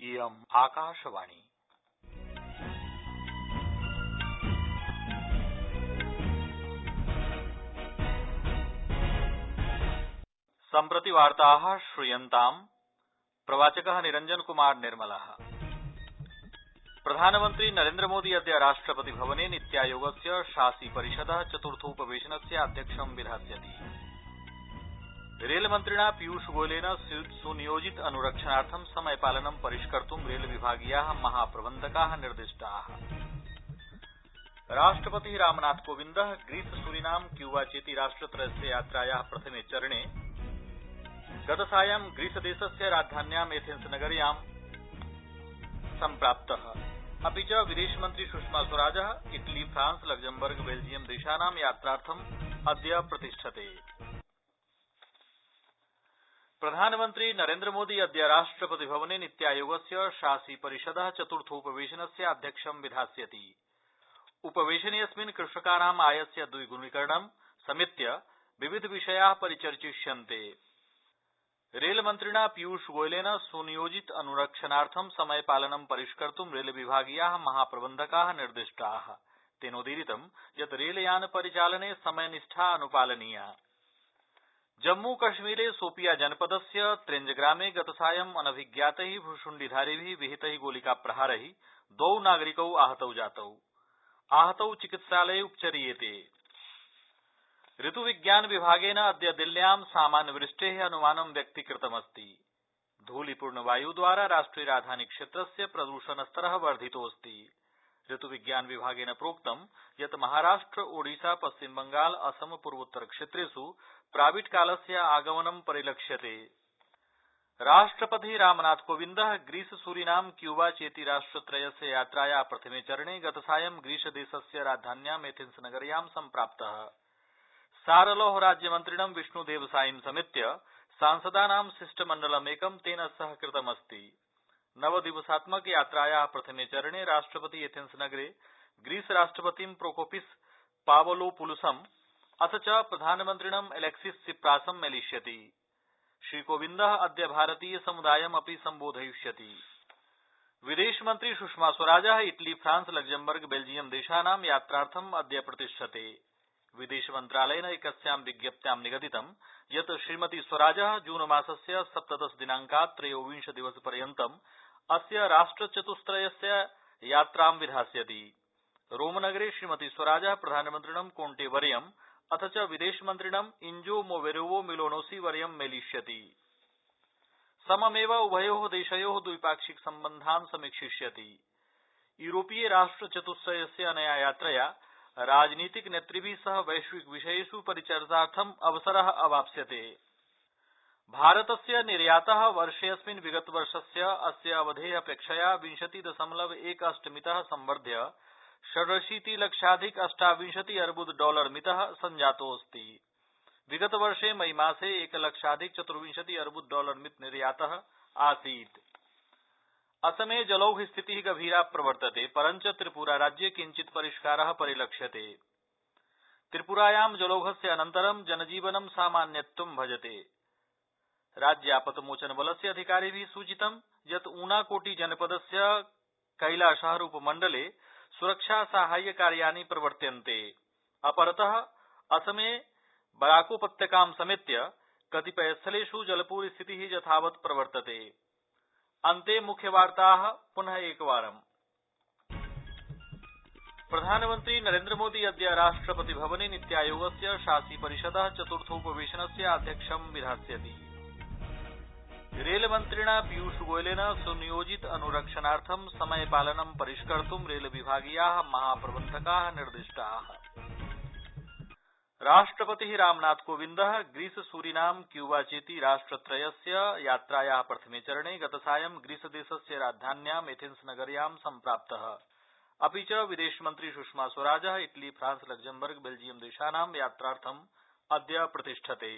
इयम् आकाशवाणी। सम्प्रति वार्ता श्रूयन्ताम् प्रवाचक निरञ्जन कुमार निर्मल। प्रधानमन्त्री नरेन्द्रमोदी अद्य राष्ट्रपति भवने नीत्यायोगस्य शासि परिषद चतुर्थोपवेशनस्य अध्यक्षं विधास्यति। रेलमन्त्रिणा पीयूषगोयलेन सुनियोजित अनुरक्षणार्थं समयपालनं परिष्कर्तुं रेलविभागीया महाप्रबन्धका निर्दिष्टा। राष्ट्रपति Ramnath Kovind Greece Suriname Cuba चेति राष्ट्रत्रयस्य यात्राया प्रथमे चरणे गतसायं ग्रीसदेशस्य राजधान्याम् एथेन्स नगर्यां सम्प्राप्त। अपि च विदेशमन्त्री Sushma Swaraj Italy, France, Luxembourg, Belgium देशानां यात्रार्थम् अद्य प्रतिष्ठते। प्रधानमन्त्री नरेन्द्रमोदी अद्य राष्ट्रपति भवने नीत्यायोगस्य शासि परिषद चतुर्थोपवेशनस्य अध्यक्षं विधास्यति। उपवेशनेऽस्मिन् कृषकाणाम् आयस्य द्विगुणीकरणं समेत्य विविध विषया परिचर्चिष्यन्ते। रेलमन्त्रिणा पीयूषगोयलेन सुनियोजित अनुरक्षणार्थं समयपालनं परिष्कर्तुं रेलविभागीया महाप्रबन्धका निर्दिष्टा। तेनोदीरितं यत् रेलयान परिचालने समयनिष्ठा अनुपालनीया। जम्मू कश्मीरे शोपिया जनपदस्य त्रेञ्जग्रामे गतसायं अनभिज्ञातै भुशुण्डिधारिभि विहितै गोलिकाप्रहारै द्वौ नागरिकौ आहतौ जातौ। आहतौ चिकित्सालये उपचर्येते। ऋतुविज्ञान विभागेन अद्य दिल्ल्यां सामान्यवृष्टे अनुमानं व्यक्तीकृतमस्ति। धूलिपूर्णवायुद्वारा राष्ट्रिय राजधानी क्षेत्रस्य प्रदूषणस्तर वर्धितोऽस्ति। ऋतुविज्ञान विभागेन प्रोक्तं यत् महाराष्ट्र, ओडिशा पश्चिमबंगाल असम पूर्वोत्तर क्षेत्रेष् प्राविट्कालस्य आगमनं परिलक्ष्यते। राष्ट्रपति Ramnath Kovind Greece Suriname Cuba चेति राष्ट्रत्रयस्य यात्राया प्रथमे चरणे गतसायं ग्रीसदेशस्य राजधान्याम् एथेन्स नगर्यां सम्प्राप्त। सारलोह राज्यमन्त्रिणं विष्णुदेव साईं समेत्य सांसदानां शिष्टमण्डलमेकं तेन सह कृतमस्ति नवदिवसात्मक यात्राया प्रथमे चरणे राष्ट्रपति एथेन्स नगरे ग्रीस राष्ट्रपतिं प्रोकोपिस पावलोपुलुसम्, अथ च प्रधानमन्त्रिणं एलेक्सिस सिप्रासं मेलिष्यति। श्रीकोविन्द अद्य भारतीय समुदायम् अपि सम्बोधयिष्यति। विदेशमन्त्री Sushma Swaraj Italy, France, Luxembourg, Belgium देशानां यात्रार्थम् अद्य प्रतिष्ठते। विदेशमन्त्रालयेन एकस्यां विज्ञप्त्यां निगदितं यत् श्रीमती स्वराज जून जूनमासस्य सप्तदश दिनांकात् त्रयोविंश दिवसपर्यन्तम् अस्य राष्ट्रचतुष्त्रयस्य यात्रां विधास्यति। रोमनगरे श्रीमती स्वराज प्रधानमन्त्रिणं कोन्टेवर्यम् अथ च विदेशमन्त्रिणं इन्जो मोवेरोवो मिलोनोसी वर्यं मेलिष्यति। सममेव उभयो देशयो द्विपाक्षिक सम्बन्धान् समीक्षिष्यति। यूरोपीय राष्ट्र चतुष्त्रयस्य अनया यात्रया राजनीतिक नेतृभि सह वैश्विक विषयेष् परिचर्चार्थम् अवसर अवाप्स्यते। भारतस्य निर्यात वर्षेऽस्मिन् विगतवर्षस्य अस्य अवधे अपेक्षया विंशति दशमलव एक अष्ट मित संवर्ध्य षडशीति लक्षाधिक अष्टाविंशति अर्बुद डॉलर मित संजातोऽस्ति विगतवर्षे मई मासे एकलक्षाधिक चतुर्विंशति अर्बुद डॉलर मित निर्यात आसीत्। असमे जलौघ स्थिति गभीरा प्रवर्तते, परञ्च त्रिपुरा राज्ये किञ्चित् परिष्कार परिलक्ष्यते। त्रिपुरायां जलौघस्य अनन्तरं जनजीवनं सामान्यत्वं भजते। राज्यापत्मोचनबलस्य अधिकारिभि सूचितं यत् ऊनाकोटी जनपदस्य कैलाशहर उपमण्डले सुरक्षा साहाय्य कार्याणि प्रवर्त्यन्ते। अपरत असमे बराकोपत्यकां समेत्य कतिपयस्थलेष् जलपूरस्थिति यथावत् प्रवर्तते। अन्ते मुख्यवार्ता, पुनः एकवारम्। प्रधानमन्त्री नरेन्द्रमोदी अद्य राष्ट्रपति भवने नीत्यायोगस्य शासि परिषद चतुर्थोपवेशनस्य अध्यक्षं विधास्यति। रेलमन्त्रिणा पीयूषगोयलेन सुनियोजित अनुरक्षणार्थं समयपालनं परिष्कर्तुं रेलविभागीया महाप्रबन्धका निर्दिष्टा। राष्ट्रपति Ramnath Kovind Greece Suriname Cuba चेति राष्ट्रत्रयस्य यात्राया प्रथमे चरणे गतसायं ग्रीसदेशस्य राजधान्याम् एथेन्स नगर्यां सम्प्राप्त। अपि च विदेशमन्त्री Sushma Swaraj Italy, France Luxembourg Belgium देशानां यात्रार्थम् अद्य प्रतिष्ठते।